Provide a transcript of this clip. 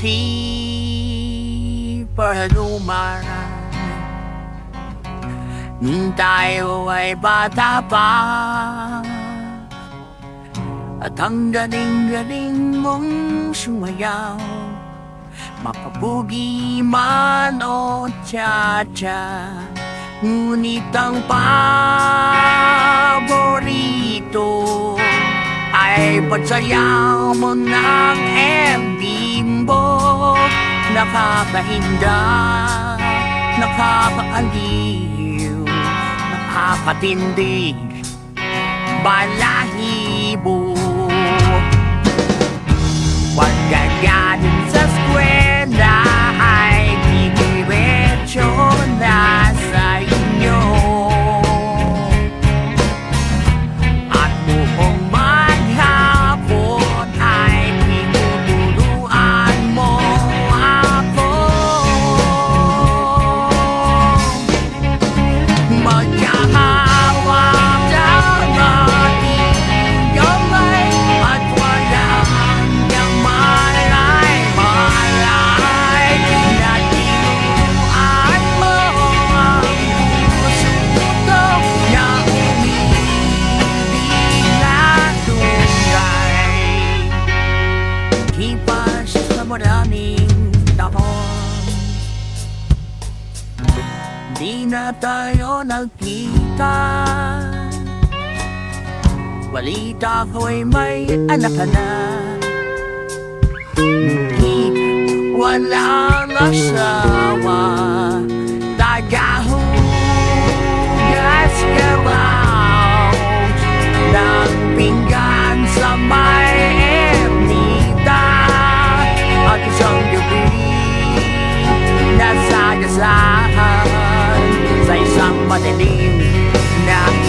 ti per numar Ntai wai bata pa Atang da ding da ding mong sumayaw Mapabugi man o cha cha ngunit ang pabor. Pagsayaw mo ng embimbo Nakakahinda, nakakaaliw Nakakatindig, balahibo Di na tayo nagkita. Balita ko'y may anak ka na. Ngunit walang asawa. Tagahugas ka raw Ng pinggan sa may ermita. At isang gabi but the name.